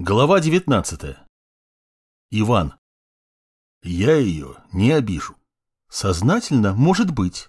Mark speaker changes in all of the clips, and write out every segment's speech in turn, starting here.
Speaker 1: Глава 19. Иван. Я ее не обижу. Сознательно, может быть.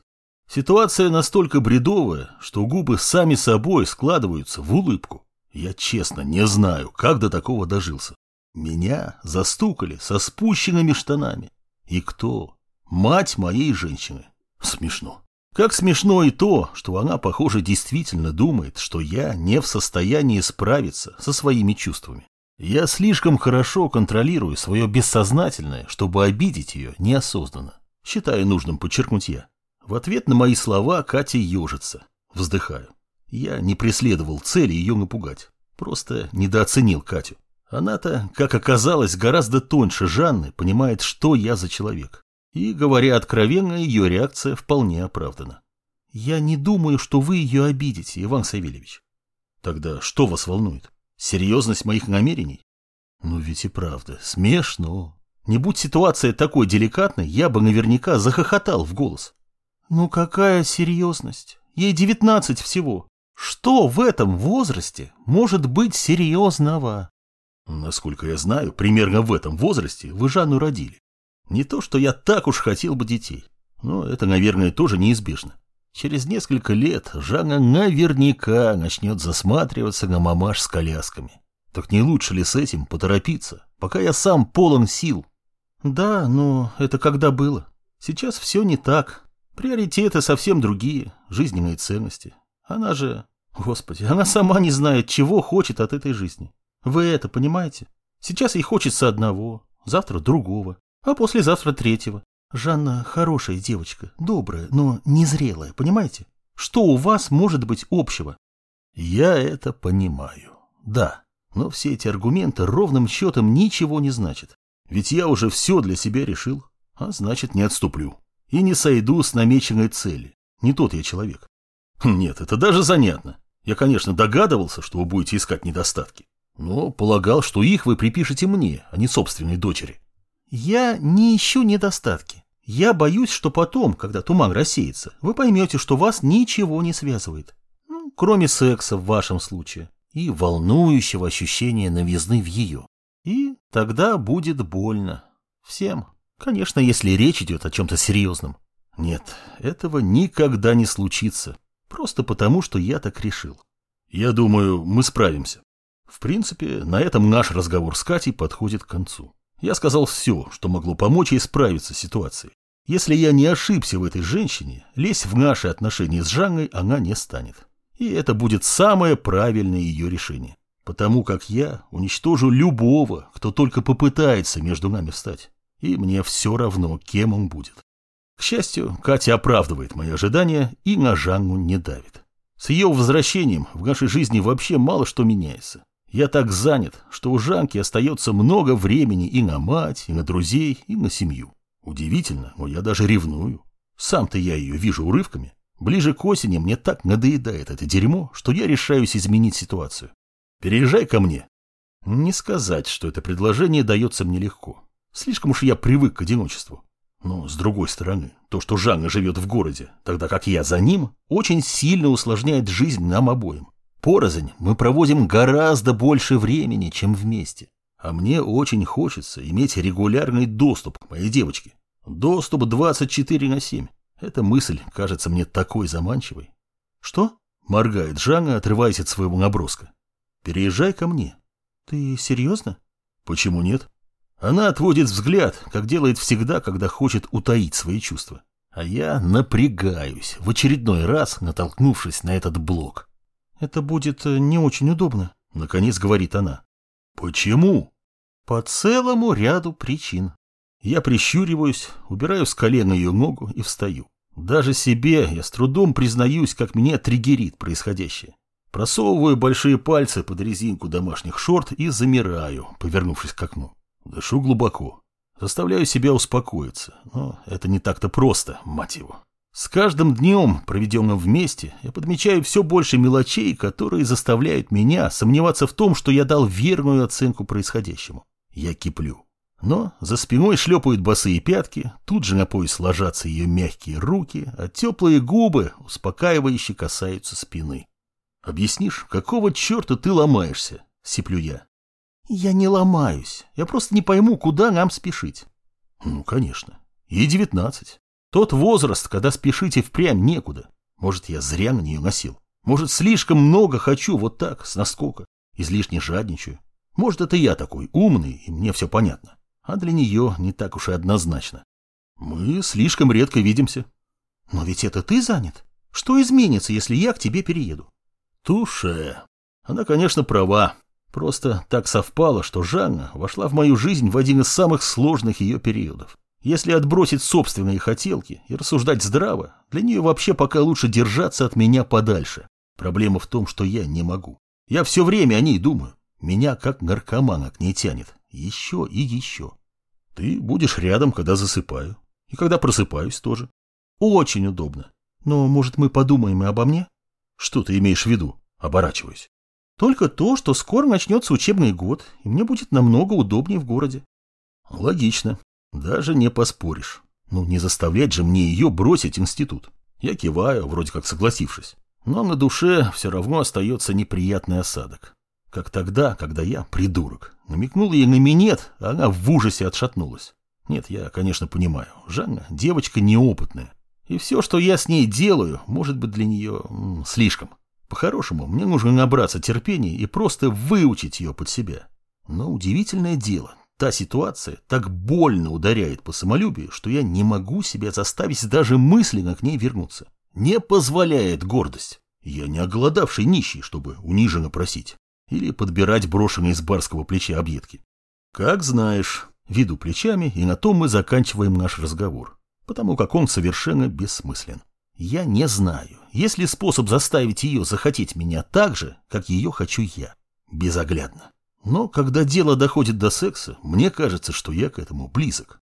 Speaker 1: Ситуация настолько бредовая, что губы сами собой складываются в улыбку. Я честно не знаю, как до такого дожился. Меня застукали со спущенными штанами. И кто? Мать моей женщины. Смешно. Как смешно и то, что она, похоже, действительно думает, что я не в состоянии справиться со своими чувствами. Я слишком хорошо контролирую свое бессознательное, чтобы обидеть ее неосознанно. Считаю нужным подчеркнуть я. В ответ на мои слова Катя ежится. Вздыхаю. Я не преследовал цели ее напугать. Просто недооценил Катю. Она-то, как оказалось, гораздо тоньше Жанны понимает, что я за человек. И, говоря откровенно, ее реакция вполне оправдана. Я не думаю, что вы ее обидите, Иван Савельевич. Тогда что вас волнует? Серьезность моих намерений? Ну ведь и правда, смешно. Не будь ситуация такой деликатной, я бы наверняка захохотал в голос. Ну какая серьезность? Ей девятнадцать всего. Что в этом возрасте может быть серьезного? Насколько я знаю, примерно в этом возрасте вы Жанну родили. Не то, что я так уж хотел бы детей, но это, наверное, тоже неизбежно. Через несколько лет Жанна наверняка начнет засматриваться на мамаш с колясками. Так не лучше ли с этим поторопиться, пока я сам полон сил? Да, но это когда было. Сейчас все не так. Приоритеты совсем другие, жизненные ценности. Она же... Господи, она сама не знает, чего хочет от этой жизни. Вы это понимаете? Сейчас ей хочется одного, завтра другого, а послезавтра третьего. Жанна хорошая девочка, добрая, но незрелая, понимаете? Что у вас может быть общего? Я это понимаю, да. Но все эти аргументы ровным счетом ничего не значат. Ведь я уже все для себя решил, а значит не отступлю. И не сойду с намеченной цели. Не тот я человек. Нет, это даже занятно. Я, конечно, догадывался, что вы будете искать недостатки. Но полагал, что их вы припишете мне, а не собственной дочери. Я не ищу недостатки. Я боюсь, что потом, когда туман рассеется, вы поймете, что вас ничего не связывает. Ну, кроме секса в вашем случае и волнующего ощущения новизны в ее. И тогда будет больно. Всем. Конечно, если речь идет о чем-то серьезном. Нет, этого никогда не случится. Просто потому, что я так решил. Я думаю, мы справимся. В принципе, на этом наш разговор с Катей подходит к концу. Я сказал все, что могло помочь ей справиться с ситуацией. Если я не ошибся в этой женщине, лезть в наши отношения с Жанной она не станет. И это будет самое правильное ее решение. Потому как я уничтожу любого, кто только попытается между нами встать. И мне все равно, кем он будет. К счастью, Катя оправдывает мои ожидания и на Жанну не давит. С ее возвращением в нашей жизни вообще мало что меняется. Я так занят, что у Жанки остается много времени и на мать, и на друзей, и на семью. Удивительно, но я даже ревную. Сам-то я ее вижу урывками. Ближе к осени мне так надоедает это дерьмо, что я решаюсь изменить ситуацию. Переезжай ко мне. Не сказать, что это предложение дается мне легко. Слишком уж я привык к одиночеству. Но, с другой стороны, то, что Жанна живет в городе, тогда как я за ним, очень сильно усложняет жизнь нам обоим. Порознь мы проводим гораздо больше времени, чем вместе. А мне очень хочется иметь регулярный доступ к моей девочке. Доступ 24 на 7. Эта мысль кажется мне такой заманчивой. Что? Моргает Жанна, отрываясь от своего наброска. Переезжай ко мне. Ты серьезно? Почему нет? Она отводит взгляд, как делает всегда, когда хочет утаить свои чувства. А я напрягаюсь, в очередной раз натолкнувшись на этот блок. Это будет э, не очень удобно, наконец говорит она. Почему? По целому ряду причин. Я прищуриваюсь, убираю с колена ее ногу и встаю. Даже себе я с трудом признаюсь, как меня триггерит происходящее. Просовываю большие пальцы под резинку домашних шорт и замираю, повернувшись к окну. Дышу глубоко. Заставляю себя успокоиться, но это не так-то просто, мать его. С каждым днем, проведенным вместе, я подмечаю все больше мелочей, которые заставляют меня сомневаться в том, что я дал верную оценку происходящему. Я киплю. Но за спиной шлепают босые пятки, тут же на пояс ложатся ее мягкие руки, а теплые губы успокаивающе касаются спины. «Объяснишь, какого черта ты ломаешься?» — сиплю я. Я не ломаюсь. Я просто не пойму, куда нам спешить. Ну, конечно. И девятнадцать. Тот возраст, когда спешить и впрямь некуда. Может, я зря на нее носил. Может, слишком много хочу вот так, с наскока. Излишне жадничаю. Может, это я такой умный, и мне все понятно. А для нее не так уж и однозначно. Мы слишком редко видимся. Но ведь это ты занят. Что изменится, если я к тебе перееду? Туше. Она, конечно, права. Просто так совпало, что Жанна вошла в мою жизнь в один из самых сложных ее периодов. Если отбросить собственные хотелки и рассуждать здраво, для нее вообще пока лучше держаться от меня подальше. Проблема в том, что я не могу. Я все время о ней думаю. Меня как наркомана к ней тянет. Еще и еще. Ты будешь рядом, когда засыпаю. И когда просыпаюсь тоже. Очень удобно. Но, может, мы подумаем и обо мне? Что ты имеешь в виду? Оборачиваюсь. Только то, что скоро начнется учебный год, и мне будет намного удобнее в городе. Логично. Даже не поспоришь. Ну, не заставлять же мне ее бросить институт. Я киваю, вроде как согласившись. Но на душе все равно остается неприятный осадок. Как тогда, когда я, придурок, намекнул ей на минет, а она в ужасе отшатнулась. Нет, я, конечно, понимаю, Жанна девочка неопытная. И все, что я с ней делаю, может быть для нее м, слишком. По-хорошему, мне нужно набраться терпения и просто выучить ее под себя. Но удивительное дело, Та ситуация так больно ударяет по самолюбию, что я не могу себя заставить даже мысленно к ней вернуться. Не позволяет гордость. Я не оголодавший нищий, чтобы униженно просить. Или подбирать брошенные с барского плеча объедки. Как знаешь, виду плечами, и на том мы заканчиваем наш разговор. Потому как он совершенно бессмыслен. Я не знаю, есть ли способ заставить ее захотеть меня так же, как ее хочу я. Безоглядно. Но когда дело доходит до секса, мне кажется, что я к этому близок.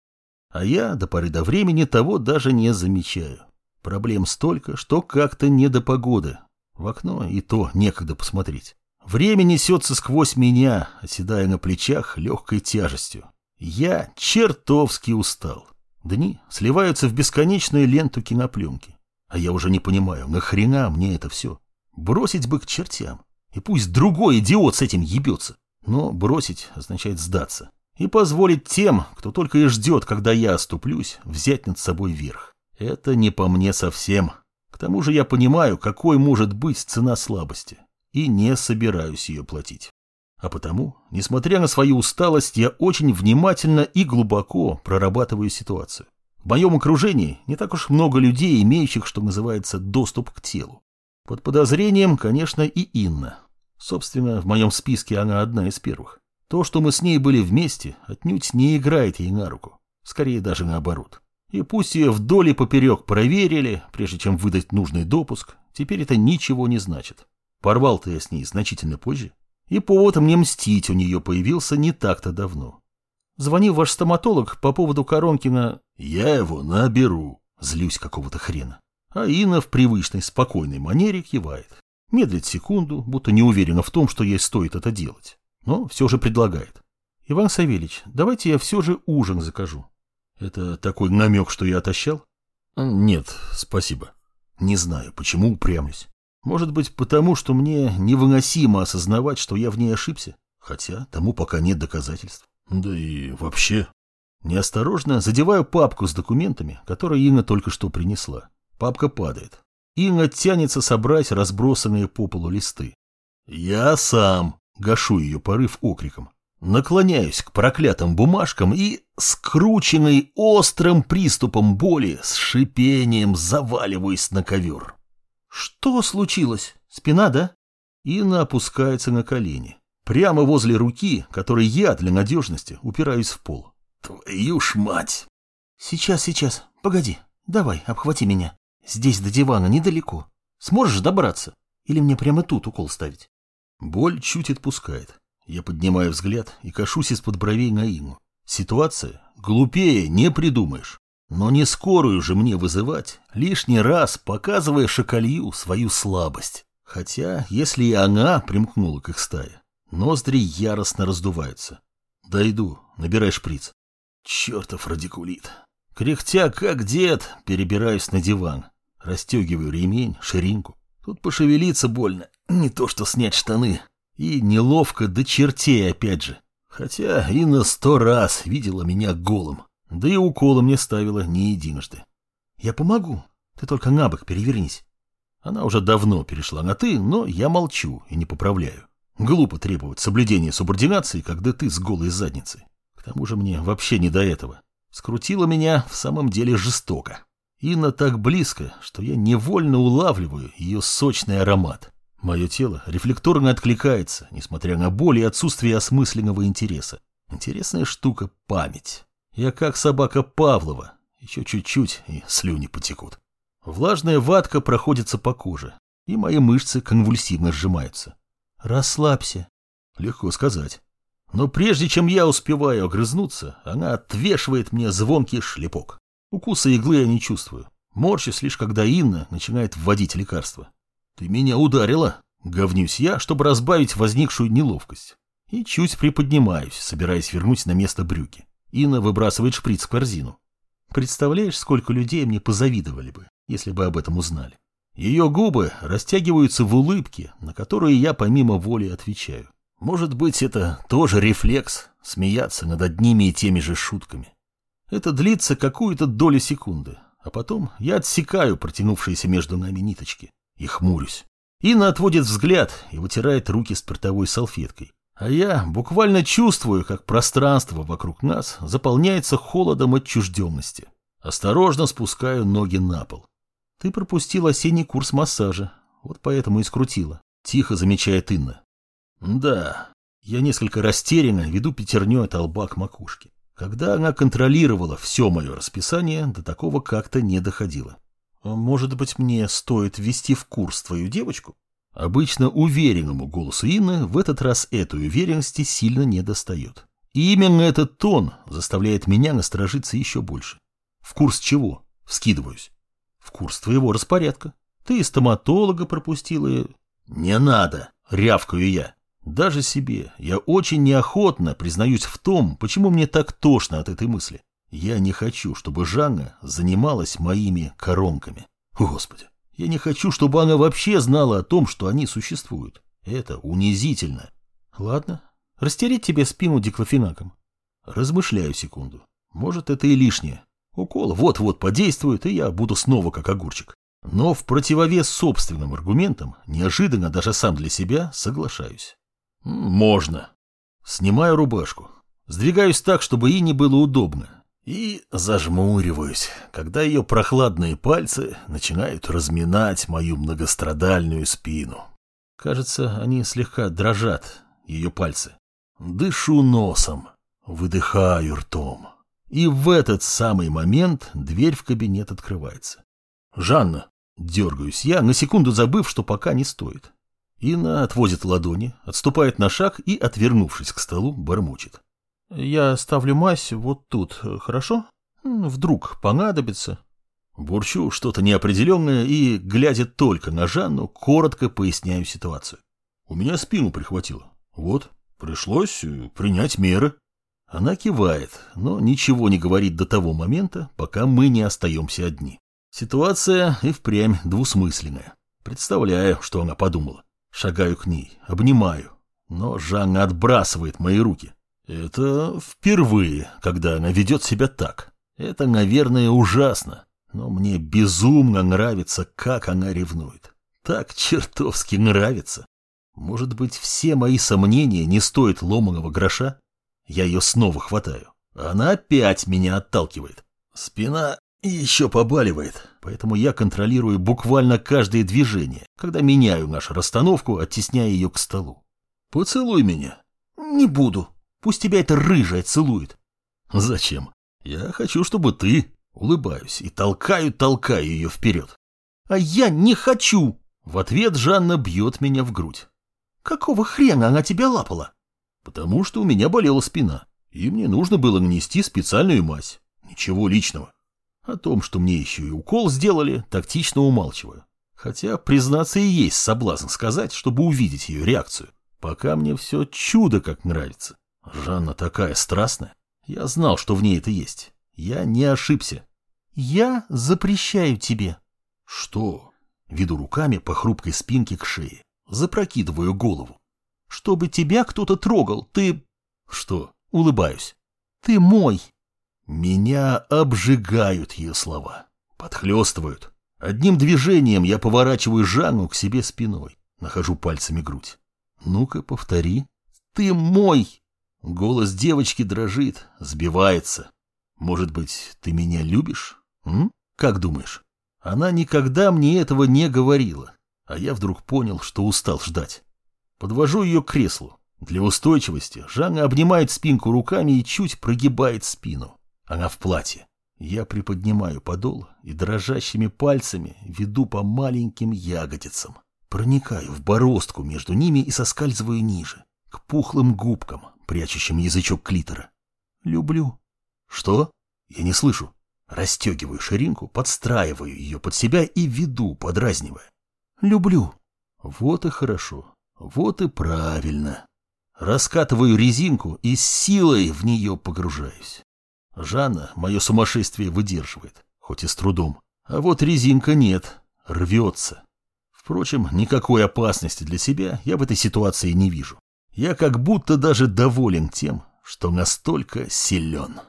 Speaker 1: А я до поры до времени того даже не замечаю. Проблем столько, что как-то не до погоды. В окно и то некогда посмотреть. Время несется сквозь меня, оседая на плечах легкой тяжестью. Я чертовски устал. Дни сливаются в бесконечную ленту кинопленки. А я уже не понимаю, нахрена мне это все? Бросить бы к чертям. И пусть другой идиот с этим ебется. Но бросить означает сдаться. И позволить тем, кто только и ждет, когда я оступлюсь, взять над собой верх. Это не по мне совсем. К тому же я понимаю, какой может быть цена слабости. И не собираюсь ее платить. А потому, несмотря на свою усталость, я очень внимательно и глубоко прорабатываю ситуацию. В моем окружении не так уж много людей, имеющих, что называется, доступ к телу. Под подозрением, конечно, и Инна, Собственно, в моем списке она одна из первых. То, что мы с ней были вместе, отнюдь не играет ей на руку. Скорее даже наоборот. И пусть ее вдоль и поперек проверили, прежде чем выдать нужный допуск, теперь это ничего не значит. Порвал-то я с ней значительно позже. И повод мне мстить у нее появился не так-то давно. Звонил ваш стоматолог по поводу коронки на... Я его наберу. Злюсь какого-то хрена. А Инна в привычной спокойной манере кивает. Медлит секунду, будто не уверена в том, что ей стоит это делать. Но все же предлагает. Иван Савельич, давайте я все же ужин закажу. Это такой намек, что я отощал? Нет, спасибо. Не знаю, почему упрямлюсь. Может быть, потому, что мне невыносимо осознавать, что я в ней ошибся? Хотя тому пока нет доказательств. Да и вообще... Неосторожно задеваю папку с документами, которые Инна только что принесла. Папка падает. Инна тянется собрать разбросанные по полу листы. Я сам гашу ее порыв окриком. Наклоняюсь к проклятым бумажкам и, скрученный острым приступом боли, с шипением заваливаюсь на ковер. Что случилось? Спина, да? Инна опускается на колени. Прямо возле руки, которой я для надежности упираюсь в пол. Твою ж мать! Сейчас, сейчас, погоди, давай, обхвати меня. Здесь до дивана недалеко. Сможешь добраться? Или мне прямо тут укол ставить? Боль чуть отпускает. Я поднимаю взгляд и кашусь из-под бровей на Инну. Ситуация глупее не придумаешь. Но не скорую же мне вызывать, лишний раз показывая шакалью свою слабость. Хотя, если и она примкнула к их стае, ноздри яростно раздуваются. Дойду, набирай шприц. Чертов радикулит. Кряхтя, как дед, перебираюсь на диван. Расстегиваю ремень, ширинку. Тут пошевелиться больно, не то что снять штаны. И неловко до чертей опять же. Хотя Инна сто раз видела меня голым, да и укола мне ставила не единожды.
Speaker 2: Я помогу, ты только на бок перевернись.
Speaker 1: Она уже давно перешла на «ты», но я молчу и не поправляю. Глупо требовать соблюдения субординации, когда ты с голой задницей. К тому же мне вообще не до этого. Скрутила меня в самом деле жестоко. Инна так близко, что я невольно улавливаю ее сочный аромат. Мое тело рефлекторно откликается, несмотря на боль и отсутствие осмысленного интереса. Интересная штука – память. Я как собака Павлова. Еще чуть-чуть, и слюни потекут. Влажная ватка проходится по коже, и мои мышцы конвульсивно сжимаются.
Speaker 2: Расслабься.
Speaker 1: Легко сказать. Но прежде чем я успеваю огрызнуться, она отвешивает мне звонкий шлепок. Укуса иглы я не чувствую. Морщусь лишь, когда Инна начинает вводить лекарство. «Ты меня ударила!» — говнюсь я, чтобы разбавить возникшую неловкость. И чуть приподнимаюсь, собираясь вернуть на место брюки. Инна выбрасывает шприц в корзину. Представляешь, сколько людей мне позавидовали бы, если бы об этом узнали. Ее губы растягиваются в улыбке, на которые я помимо воли отвечаю. Может быть, это тоже рефлекс, смеяться над одними и теми же шутками. Это длится какую-то долю секунды, а потом я отсекаю протянувшиеся между нами ниточки и хмурюсь. Инна отводит взгляд и вытирает руки спиртовой салфеткой. А я буквально чувствую, как пространство вокруг нас заполняется холодом отчужденности. Осторожно спускаю ноги на пол. Ты пропустил осенний курс массажа, вот поэтому и скрутила. Тихо замечает Инна. Да, я несколько растерянно веду пятерню от лба к макушке. Когда она контролировала все мое расписание, до такого как-то не доходило. А может быть, мне стоит ввести в курс твою девочку? Обычно уверенному голосу Инны в этот раз этой уверенности сильно не достает. И именно этот тон заставляет меня насторожиться еще больше. В курс чего? Вскидываюсь. В курс твоего распорядка. Ты стоматолога пропустила. Не надо, рявкаю я. Даже себе я очень неохотно признаюсь в том, почему мне так тошно от этой мысли. Я не хочу, чтобы Жанна занималась моими коронками. Господи, я не хочу, чтобы она вообще знала о том, что они существуют. Это унизительно. Ладно, растереть тебе спину диклофенаком. Размышляю секунду. Может, это и лишнее. Укол вот-вот подействует, и я буду снова как огурчик. Но в противовес собственным аргументам, неожиданно даже сам для себя, соглашаюсь. Можно. Снимаю рубашку. Сдвигаюсь так, чтобы ей не было удобно. И зажмуриваюсь, когда ее прохладные пальцы начинают разминать мою многострадальную спину. Кажется, они слегка дрожат, ее пальцы. Дышу носом, выдыхаю ртом. И в этот самый момент дверь в кабинет открывается. «Жанна!» — дергаюсь я, на секунду забыв, что пока не стоит. Инна отводит ладони, отступает на шаг и, отвернувшись к столу, бормочет. «Я ставлю мазь вот тут, хорошо? Вдруг понадобится?» Бурчу что-то неопределенное и, глядя только на Жанну, коротко поясняю ситуацию. У меня спину прихватило. Вот, пришлось э, принять меры. Она кивает, но ничего не говорит до того момента, пока мы не остаемся одни. Ситуация и впрямь двусмысленная. Представляю, что она подумала. Шагаю к ней, обнимаю. Но Жанна отбрасывает мои руки. Это впервые, когда она ведет себя так. Это, наверное, ужасно. Но мне безумно нравится, как она ревнует. Так чертовски нравится. Может быть, все мои сомнения не стоят ломаного гроша? Я ее снова хватаю. Она опять меня отталкивает. Спина еще побаливает, поэтому я контролирую буквально каждое движение, когда меняю нашу расстановку, оттесняя ее к столу. «Поцелуй меня». «Не буду. Пусть тебя эта рыжая целует». «Зачем? Я хочу, чтобы ты...» Улыбаюсь и толкаю-толкаю ее вперед. «А я не хочу!» В ответ Жанна бьет меня в грудь. «Какого хрена она тебя лапала?» Потому что у меня болела спина, и мне нужно было нанести специальную мазь. Ничего личного. О том, что мне еще и укол сделали, тактично умалчиваю. Хотя, признаться, и есть соблазн сказать, чтобы увидеть ее реакцию. Пока мне все чудо как нравится. Жанна такая страстная. Я знал, что в ней это есть. Я не ошибся. Я запрещаю тебе. Что? Веду руками по хрупкой спинке к шее. Запрокидываю голову. Чтобы тебя кто-то трогал, ты... Что? Улыбаюсь.
Speaker 2: Ты мой.
Speaker 1: Меня обжигают ее слова. Подхлестывают. Одним движением я поворачиваю Жанну к себе спиной. Нахожу пальцами грудь. Ну-ка, повтори.
Speaker 2: Ты мой.
Speaker 1: Голос девочки дрожит, сбивается. Может быть, ты меня любишь? М? Как думаешь? Она никогда мне этого не говорила. А я вдруг понял, что устал ждать. Подвожу ее к креслу. Для устойчивости Жанна обнимает спинку руками и чуть прогибает спину. Она в платье. Я приподнимаю подол и дрожащими пальцами веду по маленьким ягодицам. Проникаю в бороздку между ними и соскальзываю ниже, к пухлым губкам, прячущим язычок клитора.
Speaker 2: Люблю.
Speaker 1: Что? Я не слышу. Растегиваю ширинку, подстраиваю ее под себя и веду, подразнивая.
Speaker 2: Люблю.
Speaker 1: Вот и хорошо. Вот и правильно. Раскатываю резинку и силой в нее погружаюсь. Жанна мое сумасшествие выдерживает, хоть и с трудом. А вот резинка нет, рвется. Впрочем, никакой опасности для себя я в этой ситуации не вижу. Я как будто даже доволен тем, что настолько силен.